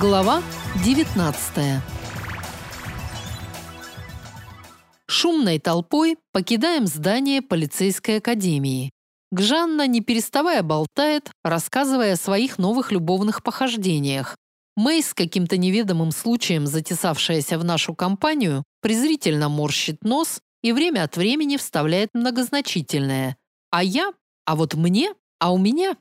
Глава 19. Шумной толпой покидаем здание полицейской академии. Гжанна, не переставая, болтает, рассказывая о своих новых любовных похождениях. Мэй, с каким-то неведомым случаем затесавшаяся в нашу компанию, презрительно морщит нос и время от времени вставляет многозначительное. А я? А вот мне? А у меня?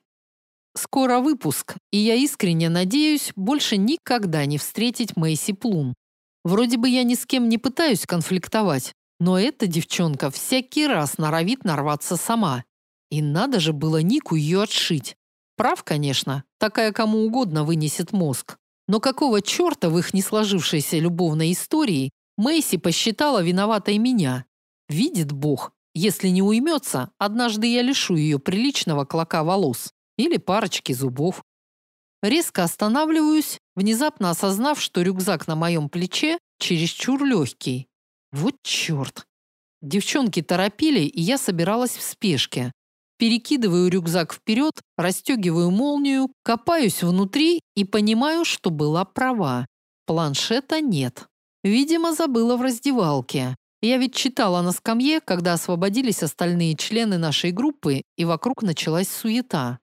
Скоро выпуск, и я искренне надеюсь больше никогда не встретить Мэйси Плум. Вроде бы я ни с кем не пытаюсь конфликтовать, но эта девчонка всякий раз норовит нарваться сама. И надо же было Нику ее отшить. Прав, конечно, такая кому угодно вынесет мозг. Но какого черта в их не сложившейся любовной истории Мэйси посчитала виноватой меня? Видит Бог, если не уймется, однажды я лишу ее приличного клока волос или парочки зубов. Резко останавливаюсь, внезапно осознав, что рюкзак на моем плече чересчур легкий. Вот черт. Девчонки торопили, и я собиралась в спешке. Перекидываю рюкзак вперед, расстегиваю молнию, копаюсь внутри и понимаю, что была права. Планшета нет. Видимо, забыла в раздевалке. Я ведь читала на скамье, когда освободились остальные члены нашей группы, и вокруг началась суета.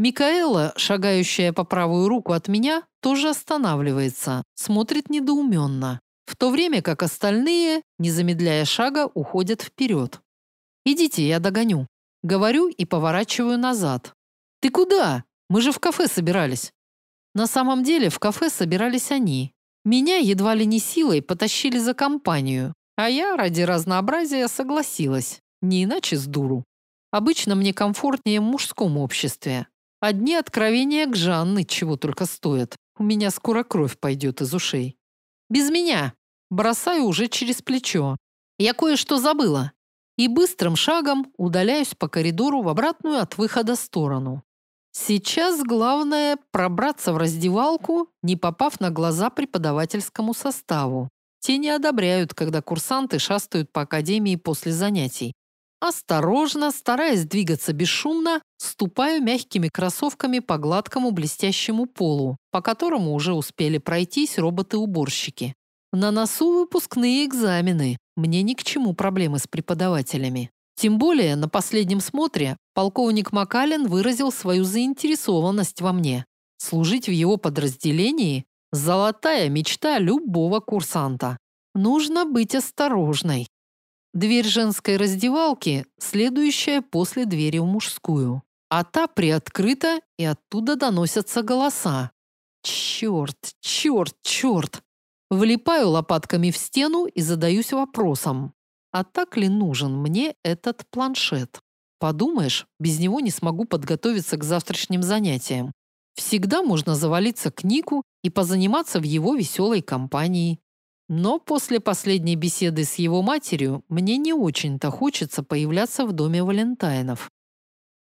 Микаэла, шагающая по правую руку от меня, тоже останавливается, смотрит недоуменно, в то время как остальные, не замедляя шага, уходят вперед. «Идите, я догоню». Говорю и поворачиваю назад. «Ты куда? Мы же в кафе собирались». На самом деле в кафе собирались они. Меня едва ли не силой потащили за компанию, а я ради разнообразия согласилась, не иначе с дуру. Обычно мне комфортнее в мужском обществе, Одни откровения к Жанны чего только стоят. У меня скоро кровь пойдет из ушей. Без меня. Бросаю уже через плечо. Я кое-что забыла. И быстрым шагом удаляюсь по коридору в обратную от выхода сторону. Сейчас главное пробраться в раздевалку, не попав на глаза преподавательскому составу. Те не одобряют, когда курсанты шастают по академии после занятий. Осторожно, стараясь двигаться бесшумно, ступаю мягкими кроссовками по гладкому блестящему полу, по которому уже успели пройтись роботы-уборщики. На носу выпускные экзамены. Мне ни к чему проблемы с преподавателями. Тем более, на последнем смотре полковник Макален выразил свою заинтересованность во мне. Служить в его подразделении – золотая мечта любого курсанта. Нужно быть осторожной. Дверь женской раздевалки, следующая после двери в мужскую. А та приоткрыта, и оттуда доносятся голоса. Черт, черт, черт. Влипаю лопатками в стену и задаюсь вопросом. А так ли нужен мне этот планшет? Подумаешь, без него не смогу подготовиться к завтрашним занятиям. Всегда можно завалиться к Нику и позаниматься в его веселой компании. Но после последней беседы с его матерью мне не очень-то хочется появляться в доме Валентайнов.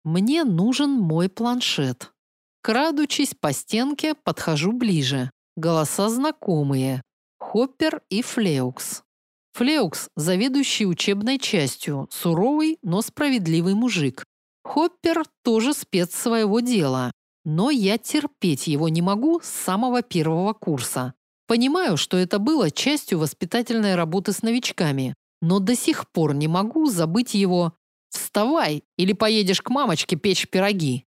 Мне нужен мой планшет. Крадучись по стенке, подхожу ближе. Голоса знакомые. Хоппер и Флеукс. Флеукс – заведующий учебной частью, суровый, но справедливый мужик. Хоппер тоже спец своего дела, но я терпеть его не могу с самого первого курса. Понимаю, что это было частью воспитательной работы с новичками, но до сих пор не могу забыть его «Вставай, или поедешь к мамочке печь пироги».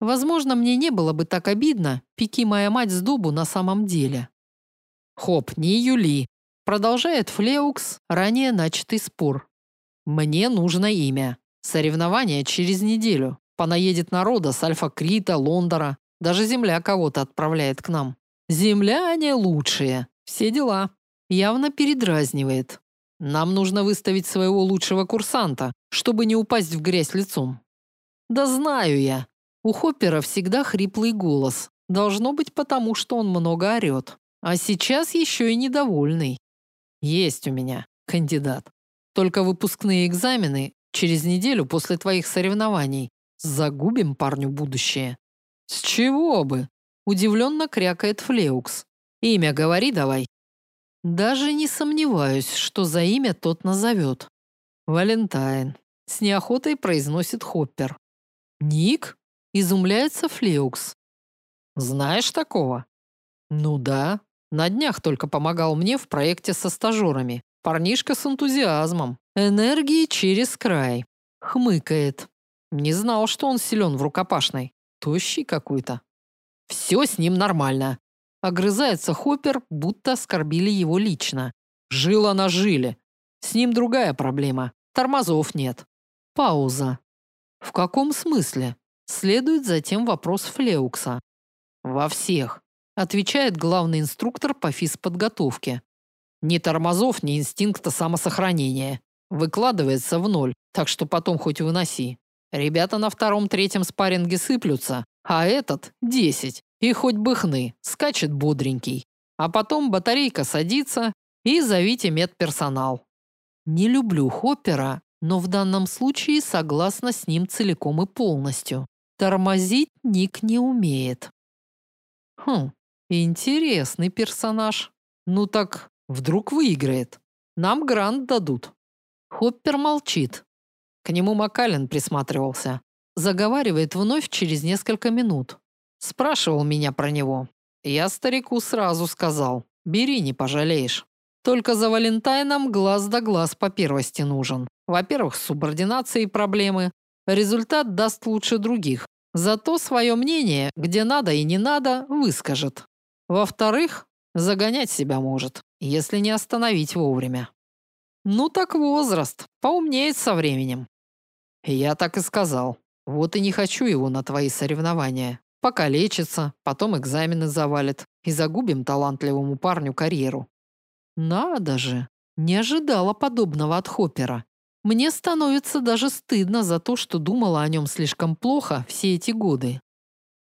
Возможно, мне не было бы так обидно, пеки моя мать с дубу на самом деле. Хоп, не Юли. Продолжает Флеукс ранее начатый спор. Мне нужно имя. Соревнования через неделю. Понаедет народа с Альфа-Крита, Лондора. Даже земля кого-то отправляет к нам. Земляне лучшие. Все дела. Явно передразнивает. Нам нужно выставить своего лучшего курсанта, чтобы не упасть в грязь лицом. Да знаю я. У Хоппера всегда хриплый голос. Должно быть потому, что он много орет. А сейчас еще и недовольный. Есть у меня кандидат. Только выпускные экзамены через неделю после твоих соревнований. Загубим парню будущее. С чего бы? Удивленно крякает Флеукс. Имя говори давай. Даже не сомневаюсь, что за имя тот назовет. Валентайн. С неохотой произносит Хоппер. Ник? Изумляется Флеукс. Знаешь такого? Ну да. На днях только помогал мне в проекте со стажерами. Парнишка с энтузиазмом. Энергии через край. Хмыкает. Не знал, что он силен в рукопашной. Тощий какой-то. Все с ним нормально. Огрызается Хоппер, будто оскорбили его лично. Жила на жиле. С ним другая проблема. Тормозов нет. Пауза. В каком смысле? Следует затем вопрос Флеукса. Во всех, отвечает главный инструктор по физподготовке. Ни тормозов, ни инстинкта самосохранения. Выкладывается в ноль, так что потом хоть выноси. Ребята на втором-третьем спарринге сыплются, а этот – десять. И хоть бы хны, скачет бодренький. А потом батарейка садится, и зовите медперсонал. Не люблю Хоппера, но в данном случае согласна с ним целиком и полностью. Тормозить Ник не умеет. Хм, интересный персонаж. Ну так, вдруг выиграет. Нам грант дадут. Хоппер молчит. К нему Макален присматривался. Заговаривает вновь через несколько минут. Спрашивал меня про него. Я старику сразу сказал. Бери, не пожалеешь. Только за Валентайном глаз да глаз по первости нужен. Во-первых, с субординацией проблемы. Результат даст лучше других. Зато свое мнение, где надо и не надо, выскажет. Во-вторых, загонять себя может, если не остановить вовремя. Ну так возраст, поумнеет со временем. Я так и сказал. Вот и не хочу его на твои соревнования. Пока лечится, потом экзамены завалит и загубим талантливому парню карьеру. Надо же, не ожидала подобного от Хоппера. Мне становится даже стыдно за то, что думала о нем слишком плохо все эти годы.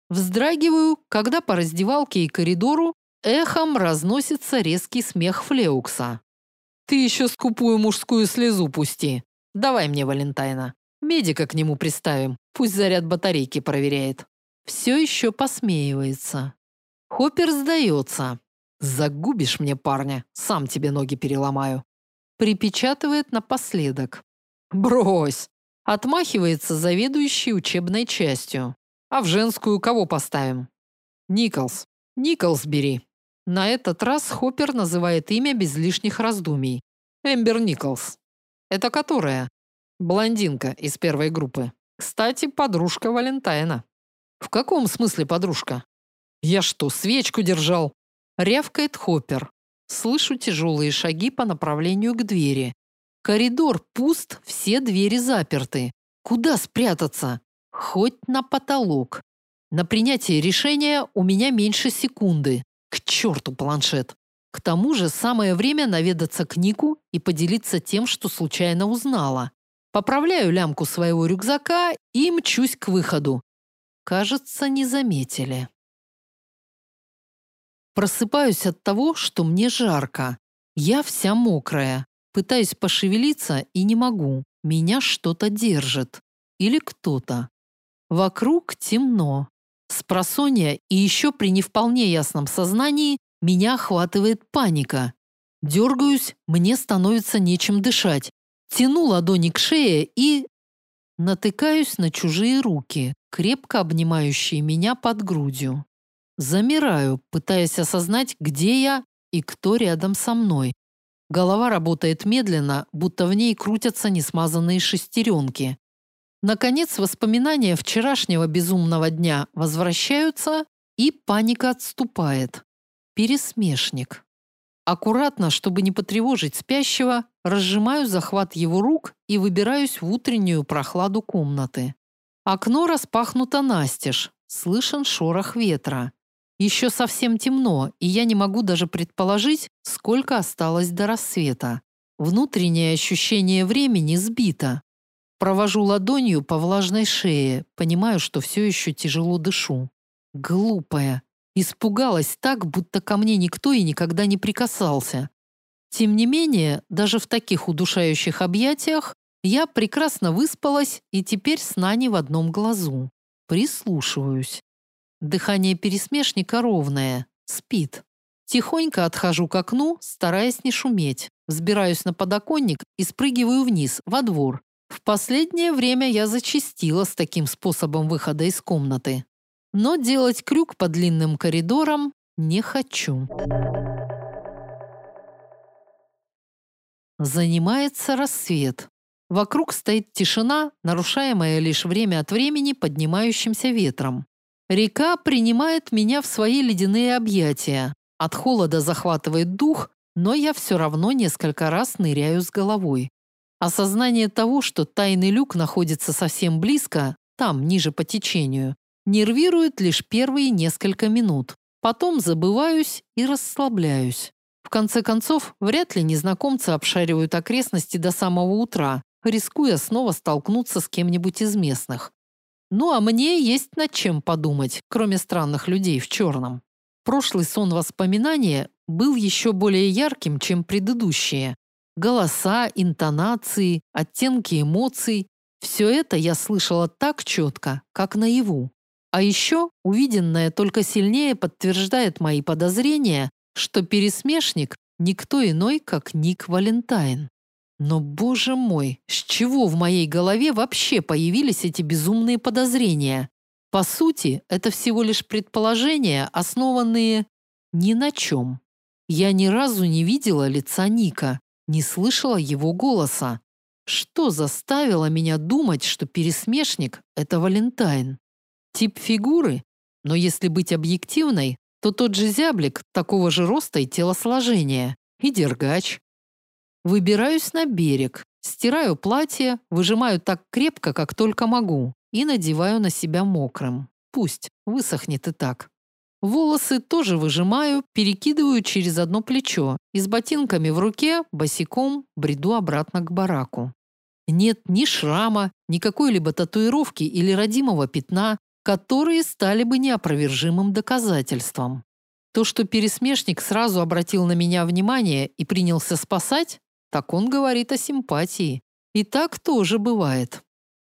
Вздрагиваю, когда по раздевалке и коридору эхом разносится резкий смех Флеукса. «Ты еще скупую мужскую слезу пусти. Давай мне Валентайна. Медика к нему приставим, пусть заряд батарейки проверяет». Все еще посмеивается. Хоппер сдается. «Загубишь мне парня, сам тебе ноги переломаю». Припечатывает напоследок. «Брось!» Отмахивается заведующий учебной частью. «А в женскую кого поставим?» «Николс. Николс бери». На этот раз Хоппер называет имя без лишних раздумий. Эмбер Николс. Это которая? Блондинка из первой группы. Кстати, подружка Валентайна. В каком смысле подружка? Я что, свечку держал? Рявкает Хоппер. Слышу тяжелые шаги по направлению к двери. Коридор пуст, все двери заперты. Куда спрятаться? Хоть на потолок. На принятие решения у меня меньше секунды. К черту планшет. К тому же самое время наведаться к Нику и поделиться тем, что случайно узнала. Поправляю лямку своего рюкзака и мчусь к выходу. Кажется, не заметили. Просыпаюсь от того, что мне жарко. Я вся мокрая. Пытаюсь пошевелиться и не могу. Меня что-то держит. Или кто-то. Вокруг темно. Спросонья и еще при не вполне ясном сознании меня охватывает паника. Дергаюсь, мне становится нечем дышать. Тяну ладони к шее и... Натыкаюсь на чужие руки, крепко обнимающие меня под грудью. Замираю, пытаясь осознать, где я и кто рядом со мной. Голова работает медленно, будто в ней крутятся несмазанные шестеренки. Наконец, воспоминания вчерашнего безумного дня возвращаются, и паника отступает. Пересмешник. Аккуратно, чтобы не потревожить спящего, разжимаю захват его рук и выбираюсь в утреннюю прохладу комнаты. Окно распахнуто настежь, слышен шорох ветра. Еще совсем темно, и я не могу даже предположить, сколько осталось до рассвета. Внутреннее ощущение времени сбито. Провожу ладонью по влажной шее, понимаю, что все еще тяжело дышу. Глупая. Испугалась так, будто ко мне никто и никогда не прикасался. Тем не менее, даже в таких удушающих объятиях я прекрасно выспалась и теперь сна не в одном глазу. Прислушиваюсь. Дыхание пересмешника ровное. Спит. Тихонько отхожу к окну, стараясь не шуметь. Взбираюсь на подоконник и спрыгиваю вниз, во двор. В последнее время я зачастила с таким способом выхода из комнаты. Но делать крюк по длинным коридорам не хочу. Занимается рассвет. Вокруг стоит тишина, нарушаемая лишь время от времени поднимающимся ветром. Река принимает меня в свои ледяные объятия. От холода захватывает дух, но я все равно несколько раз ныряю с головой. Осознание того, что тайный люк находится совсем близко, там, ниже по течению, нервирует лишь первые несколько минут. Потом забываюсь и расслабляюсь. В конце концов, вряд ли незнакомцы обшаривают окрестности до самого утра, рискуя снова столкнуться с кем-нибудь из местных. Ну а мне есть над чем подумать, кроме странных людей в черном. Прошлый сон воспоминания был еще более ярким, чем предыдущие. Голоса, интонации, оттенки эмоций – все это я слышала так четко, как наяву. А еще увиденное только сильнее подтверждает мои подозрения, что пересмешник – никто иной, как Ник Валентайн. Но, боже мой, с чего в моей голове вообще появились эти безумные подозрения? По сути, это всего лишь предположения, основанные ни на чем. Я ни разу не видела лица Ника, не слышала его голоса. Что заставило меня думать, что пересмешник – это Валентайн? Тип фигуры? Но если быть объективной, то тот же зяблик такого же роста и телосложения. И дергач. Выбираюсь на берег, стираю платье, выжимаю так крепко, как только могу, и надеваю на себя мокрым. Пусть высохнет и так. Волосы тоже выжимаю, перекидываю через одно плечо и с ботинками в руке босиком бреду обратно к бараку. Нет ни шрама, ни какой-либо татуировки или родимого пятна, которые стали бы неопровержимым доказательством. То, что пересмешник сразу обратил на меня внимание и принялся спасать, так он говорит о симпатии. И так тоже бывает.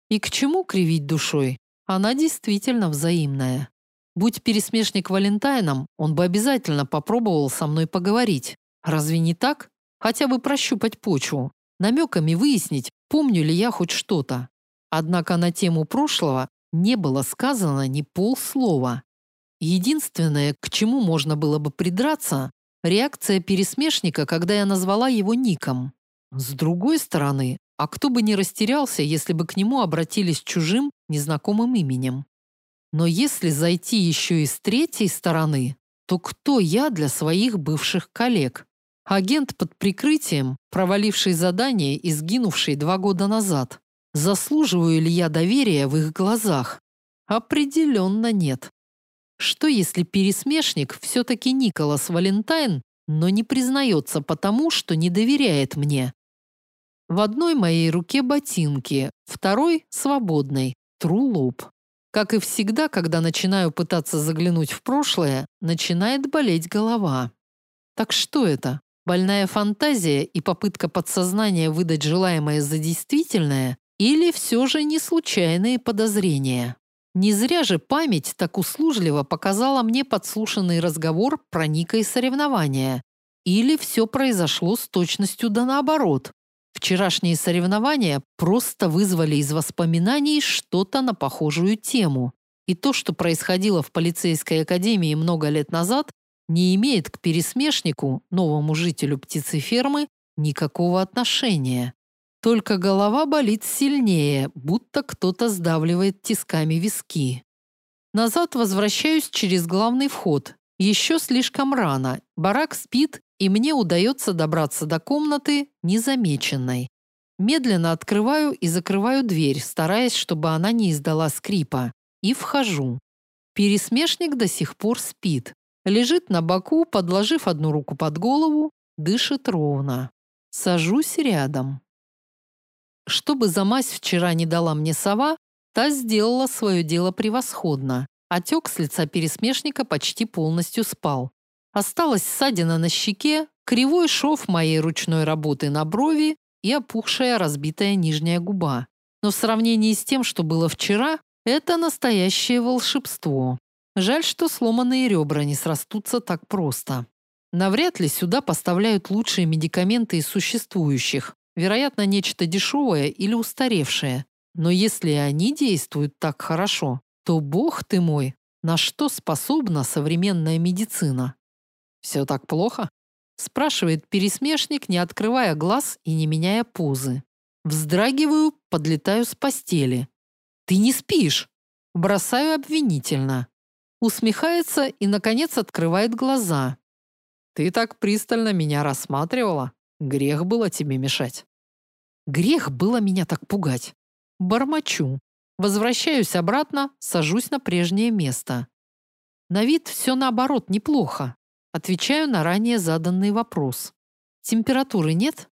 И к чему кривить душой? Она действительно взаимная. Будь пересмешник Валентайном, он бы обязательно попробовал со мной поговорить. Разве не так? Хотя бы прощупать почву. Намеками выяснить, помню ли я хоть что-то. Однако на тему прошлого не было сказано ни полслова. Единственное, к чему можно было бы придраться, Реакция пересмешника, когда я назвала его ником. С другой стороны, а кто бы не растерялся, если бы к нему обратились чужим, незнакомым именем. Но если зайти еще и с третьей стороны, то кто я для своих бывших коллег? Агент под прикрытием, проваливший задание и сгинувший два года назад. Заслуживаю ли я доверия в их глазах? Определенно нет. Что если пересмешник все-таки Николас Валентайн, но не признается потому, что не доверяет мне? В одной моей руке ботинки, второй – свободной, тру лоб. Как и всегда, когда начинаю пытаться заглянуть в прошлое, начинает болеть голова. Так что это? Больная фантазия и попытка подсознания выдать желаемое за действительное или все же не случайные подозрения? Не зря же память так услужливо показала мне подслушанный разговор про Ника и соревнования. Или все произошло с точностью да наоборот. Вчерашние соревнования просто вызвали из воспоминаний что-то на похожую тему. И то, что происходило в полицейской академии много лет назад, не имеет к пересмешнику, новому жителю птицефермы, никакого отношения. Только голова болит сильнее, будто кто-то сдавливает тисками виски. Назад возвращаюсь через главный вход. Еще слишком рано. Барак спит, и мне удается добраться до комнаты незамеченной. Медленно открываю и закрываю дверь, стараясь, чтобы она не издала скрипа. И вхожу. Пересмешник до сих пор спит. Лежит на боку, подложив одну руку под голову, дышит ровно. Сажусь рядом. Чтобы замазь вчера не дала мне сова, та сделала свое дело превосходно. Отек с лица пересмешника почти полностью спал. Осталась ссадина на щеке, кривой шов моей ручной работы на брови и опухшая разбитая нижняя губа. Но в сравнении с тем, что было вчера, это настоящее волшебство. Жаль, что сломанные ребра не срастутся так просто. Навряд ли сюда поставляют лучшие медикаменты из существующих, Вероятно, нечто дешевое или устаревшее. Но если они действуют так хорошо, то, бог ты мой, На что способна современная медицина? Все так плохо? спрашивает пересмешник, не открывая глаз и не меняя позы. Вздрагиваю, подлетаю с постели. Ты не спишь? Бросаю обвинительно. Усмехается и наконец открывает глаза. Ты так пристально меня рассматривала. Грех было тебе мешать. Грех было меня так пугать. Бормочу. Возвращаюсь обратно, сажусь на прежнее место. На вид все наоборот неплохо. Отвечаю на ранее заданный вопрос. Температуры нет?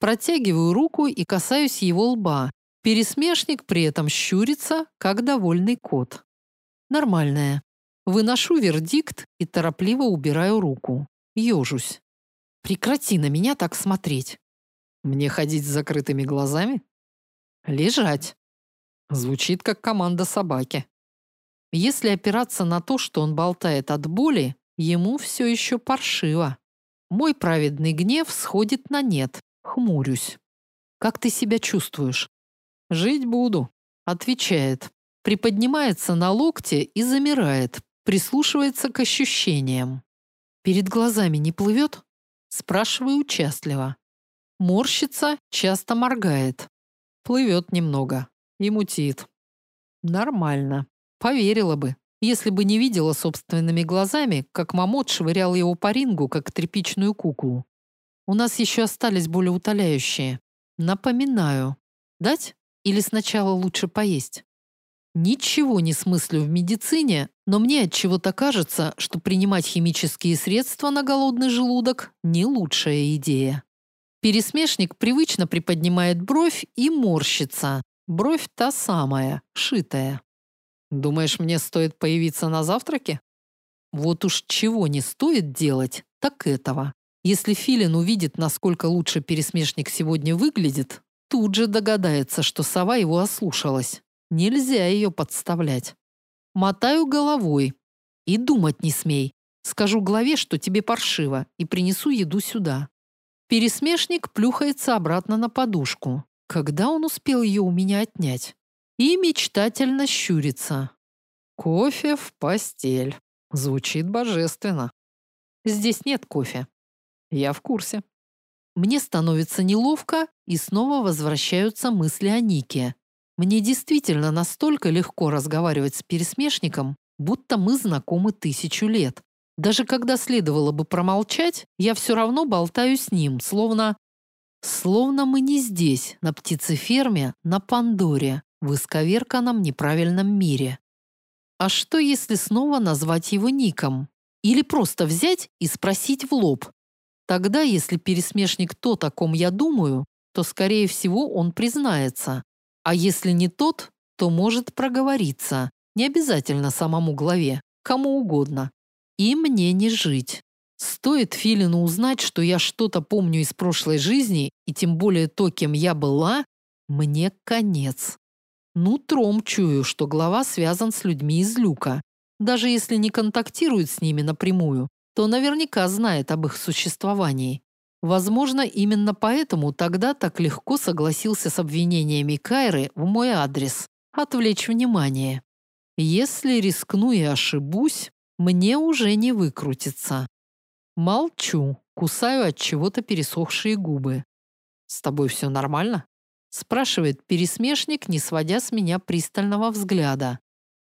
Протягиваю руку и касаюсь его лба. Пересмешник при этом щурится, как довольный кот. Нормальная. Выношу вердикт и торопливо убираю руку. Ёжусь. Прекрати на меня так смотреть. Мне ходить с закрытыми глазами? Лежать. Звучит как команда собаки. Если опираться на то, что он болтает от боли, ему все еще паршиво. Мой праведный гнев сходит на нет. Хмурюсь. Как ты себя чувствуешь? Жить буду, отвечает. Приподнимается на локте и замирает, прислушивается к ощущениям. Перед глазами не плывет? Спрашиваю участливо. Морщится, часто моргает. Плывет немного и мутит. Нормально. Поверила бы, если бы не видела собственными глазами, как Мамот швырял его по рингу, как тряпичную куклу. У нас еще остались более утоляющие. Напоминаю. Дать? Или сначала лучше поесть? Ничего не смыслю в медицине, но мне от чего-то кажется, что принимать химические средства на голодный желудок не лучшая идея. Пересмешник привычно приподнимает бровь и морщится. Бровь та самая, шитая. Думаешь, мне стоит появиться на завтраке? Вот уж чего не стоит делать, так этого. Если Филин увидит, насколько лучше пересмешник сегодня выглядит, тут же догадается, что сова его ослушалась. Нельзя ее подставлять. Мотаю головой. И думать не смей. Скажу главе, что тебе паршиво, и принесу еду сюда. Пересмешник плюхается обратно на подушку. Когда он успел ее у меня отнять? И мечтательно щурится. Кофе в постель. Звучит божественно. Здесь нет кофе. Я в курсе. Мне становится неловко, и снова возвращаются мысли о Нике. Мне действительно настолько легко разговаривать с пересмешником, будто мы знакомы тысячу лет. Даже когда следовало бы промолчать, я все равно болтаю с ним, словно... Словно мы не здесь, на птицеферме, на Пандоре, в исковерканном неправильном мире. А что, если снова назвать его ником? Или просто взять и спросить в лоб? Тогда, если пересмешник то, о ком я думаю, то, скорее всего, он признается. А если не тот, то может проговориться. Не обязательно самому главе, кому угодно. И мне не жить. Стоит Филину узнать, что я что-то помню из прошлой жизни, и тем более то, кем я была, мне конец. Нутром чую, что глава связан с людьми из люка. Даже если не контактирует с ними напрямую, то наверняка знает об их существовании. Возможно, именно поэтому тогда так легко согласился с обвинениями Кайры в мой адрес. Отвлечь внимание. Если рискну и ошибусь, мне уже не выкрутиться. Молчу, кусаю от чего-то пересохшие губы. С тобой все нормально? спрашивает пересмешник, не сводя с меня пристального взгляда.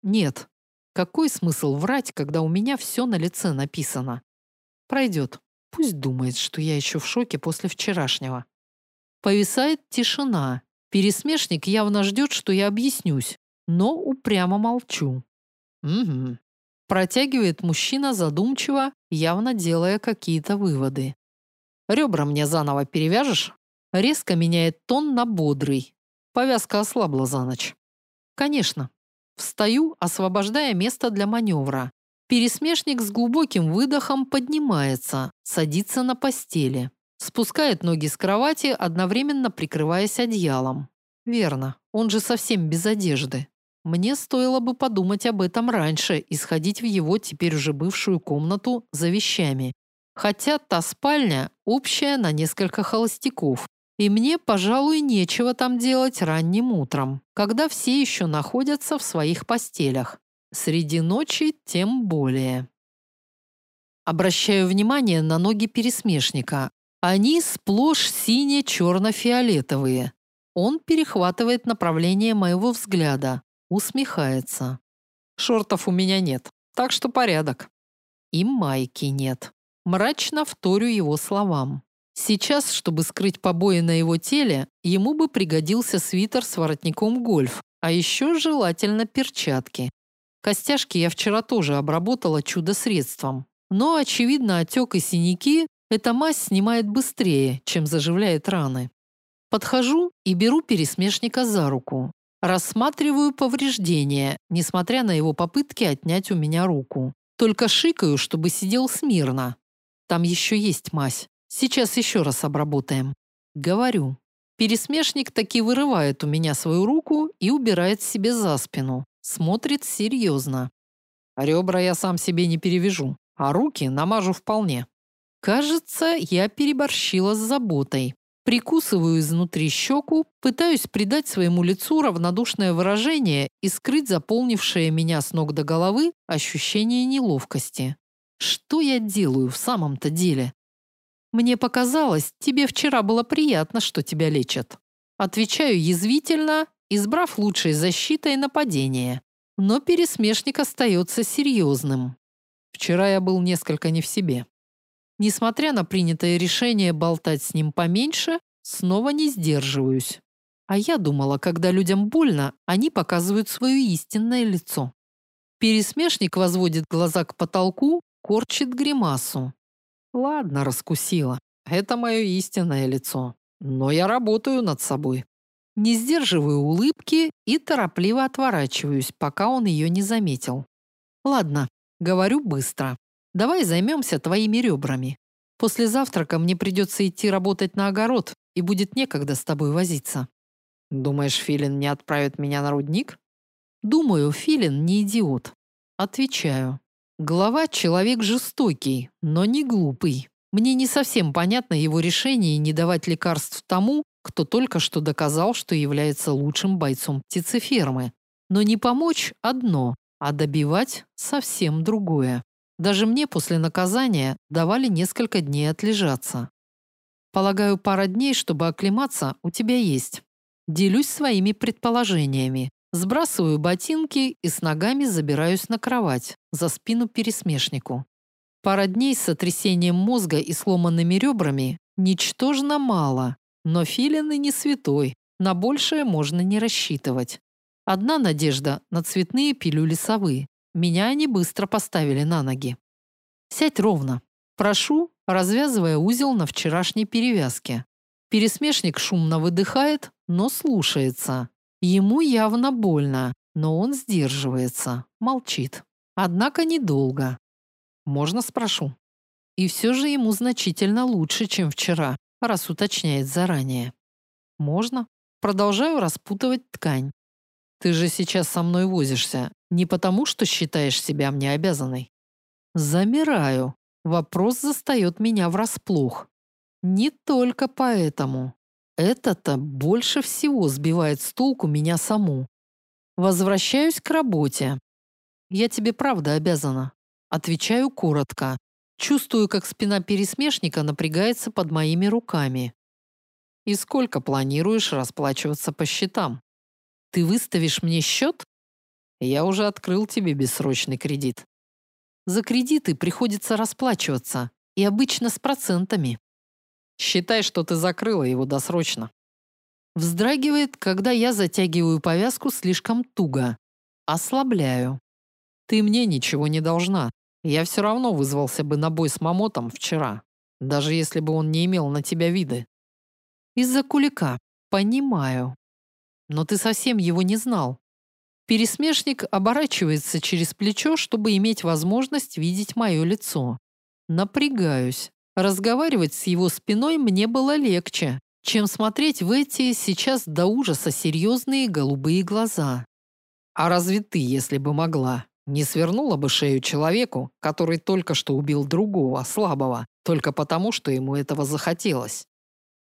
Нет. Какой смысл врать, когда у меня все на лице написано? Пройдет. Пусть думает, что я еще в шоке после вчерашнего. Повисает тишина. Пересмешник явно ждет, что я объяснюсь, но упрямо молчу. Угу. Протягивает мужчина задумчиво, явно делая какие-то выводы. Ребра мне заново перевяжешь? Резко меняет тон на бодрый. Повязка ослабла за ночь. Конечно. Встаю, освобождая место для маневра. Пересмешник с глубоким выдохом поднимается, садится на постели. Спускает ноги с кровати, одновременно прикрываясь одеялом. Верно, он же совсем без одежды. Мне стоило бы подумать об этом раньше и сходить в его теперь уже бывшую комнату за вещами. Хотя та спальня общая на несколько холостяков, и мне, пожалуй, нечего там делать ранним утром, когда все еще находятся в своих постелях. Среди ночи тем более. Обращаю внимание на ноги пересмешника. Они сплошь сине-черно-фиолетовые. Он перехватывает направление моего взгляда, усмехается. Шортов у меня нет, так что порядок. И майки нет. Мрачно вторю его словам. Сейчас, чтобы скрыть побои на его теле, ему бы пригодился свитер с воротником гольф, а еще желательно перчатки. Костяшки я вчера тоже обработала чудо-средством. Но, очевидно, отек и синяки эта мазь снимает быстрее, чем заживляет раны. Подхожу и беру пересмешника за руку. Рассматриваю повреждения, несмотря на его попытки отнять у меня руку. Только шикаю, чтобы сидел смирно. Там еще есть мазь. Сейчас еще раз обработаем. Говорю. Пересмешник таки вырывает у меня свою руку и убирает себе за спину. Смотрит серьезно. Ребра я сам себе не перевяжу, а руки намажу вполне. Кажется, я переборщила с заботой. Прикусываю изнутри щеку, пытаюсь придать своему лицу равнодушное выражение и скрыть заполнившее меня с ног до головы ощущение неловкости. Что я делаю в самом-то деле? Мне показалось, тебе вчера было приятно, что тебя лечат. Отвечаю язвительно, избрав лучшей защитой нападение. Но пересмешник остается серьезным. Вчера я был несколько не в себе. Несмотря на принятое решение болтать с ним поменьше, снова не сдерживаюсь. А я думала, когда людям больно, они показывают свое истинное лицо. Пересмешник возводит глаза к потолку, корчит гримасу. Ладно, раскусила. Это мое истинное лицо. Но я работаю над собой. Не сдерживаю улыбки и торопливо отворачиваюсь, пока он ее не заметил. Ладно, говорю быстро. Давай займемся твоими ребрами. После завтрака мне придется идти работать на огород, и будет некогда с тобой возиться. Думаешь, Филин не отправит меня на рудник? Думаю, Филин не идиот. Отвечаю. Глава человек жестокий, но не глупый. Мне не совсем понятно его решение не давать лекарств тому, кто только что доказал, что является лучшим бойцом птицефермы. Но не помочь одно, а добивать совсем другое. Даже мне после наказания давали несколько дней отлежаться. Полагаю, пара дней, чтобы оклематься, у тебя есть. Делюсь своими предположениями. Сбрасываю ботинки и с ногами забираюсь на кровать, за спину пересмешнику. Пара дней с сотрясением мозга и сломанными ребрами ничтожно мало, но филины не святой, на большее можно не рассчитывать. Одна надежда на цветные пилюли совы. Меня они быстро поставили на ноги. Сядь ровно. Прошу, развязывая узел на вчерашней перевязке. Пересмешник шумно выдыхает, но слушается. Ему явно больно, но он сдерживается, молчит. Однако недолго. Можно спрошу? И все же ему значительно лучше, чем вчера, раз уточняет заранее. Можно? Продолжаю распутывать ткань. Ты же сейчас со мной возишься, не потому, что считаешь себя мне обязанной. Замираю. Вопрос застает меня врасплох. Не только поэтому. Это-то больше всего сбивает с толку меня саму. Возвращаюсь к работе. Я тебе правда обязана. Отвечаю коротко. Чувствую, как спина пересмешника напрягается под моими руками. И сколько планируешь расплачиваться по счетам? Ты выставишь мне счет? Я уже открыл тебе бессрочный кредит. За кредиты приходится расплачиваться, и обычно с процентами. Считай, что ты закрыла его досрочно. Вздрагивает, когда я затягиваю повязку слишком туго. Ослабляю. Ты мне ничего не должна. Я все равно вызвался бы на бой с Мамотом вчера, даже если бы он не имел на тебя виды. Из-за кулика. Понимаю. Но ты совсем его не знал. Пересмешник оборачивается через плечо, чтобы иметь возможность видеть мое лицо. Напрягаюсь. Разговаривать с его спиной мне было легче, чем смотреть в эти сейчас до ужаса серьезные голубые глаза. А разве ты, если бы могла, не свернула бы шею человеку, который только что убил другого, слабого, только потому, что ему этого захотелось?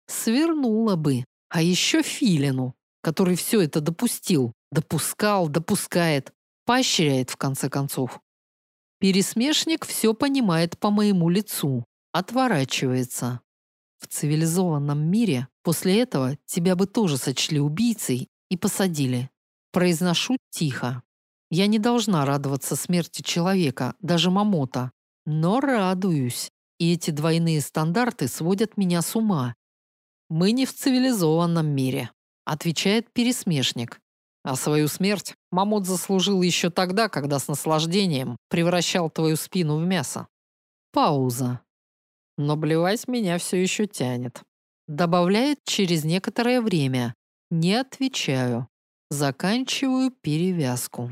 Свернула бы. А еще Филину, который все это допустил, допускал, допускает. Поощряет, в конце концов. Пересмешник все понимает по моему лицу. Отворачивается. В цивилизованном мире после этого тебя бы тоже сочли убийцей и посадили. Произношу тихо. Я не должна радоваться смерти человека, даже Мамота. Но радуюсь. И эти двойные стандарты сводят меня с ума. Мы не в цивилизованном мире, отвечает пересмешник. А свою смерть Мамот заслужил еще тогда, когда с наслаждением превращал твою спину в мясо. Пауза. Но блевать меня все еще тянет. Добавляет через некоторое время. Не отвечаю. Заканчиваю перевязку.